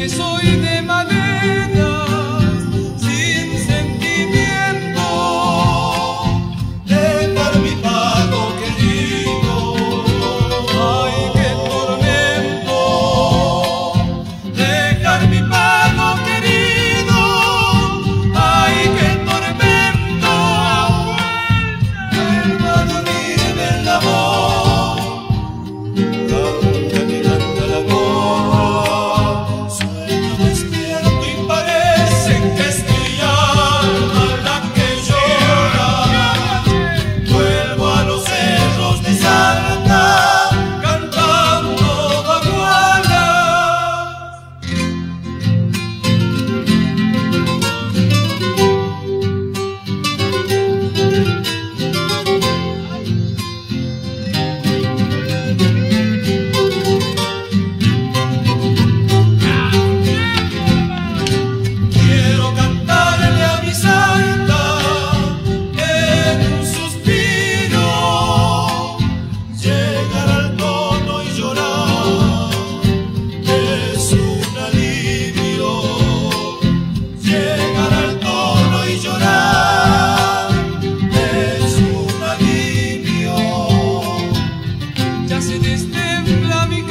que soy de tiembla mi